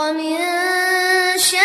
我面前